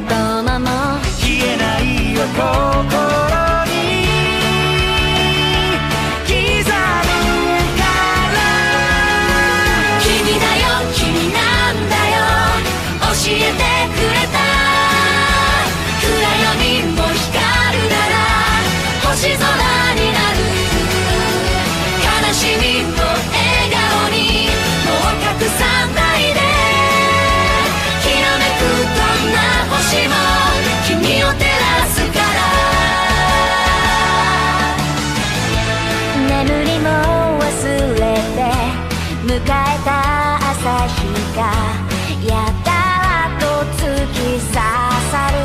の一コマも消えないよ心。えた朝日がやたらと突き刺さる。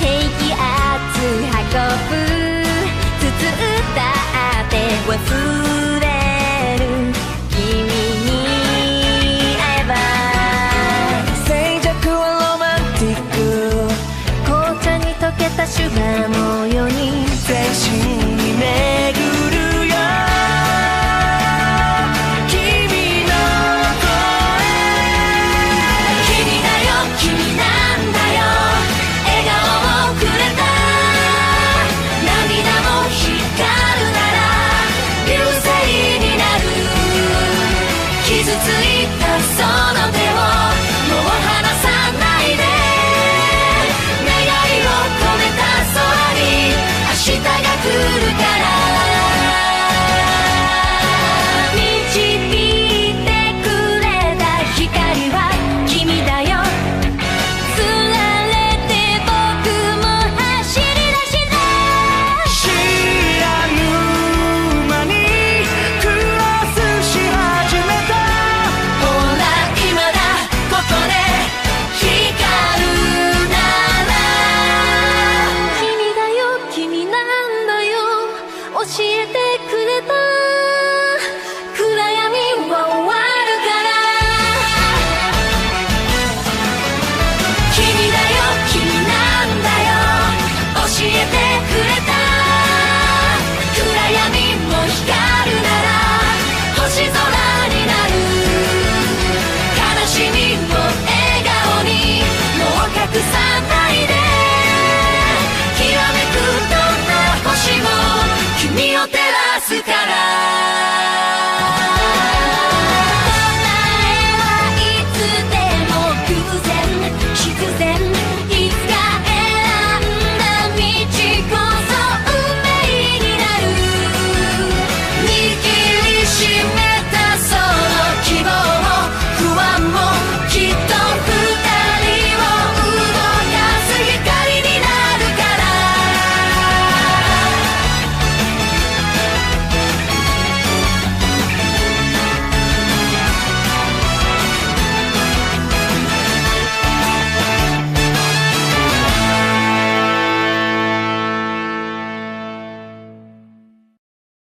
低気圧運ぶ包ったって忘れる。君に会えば。静寂はロマンティック。紅茶に溶けたシュガ教えてくれた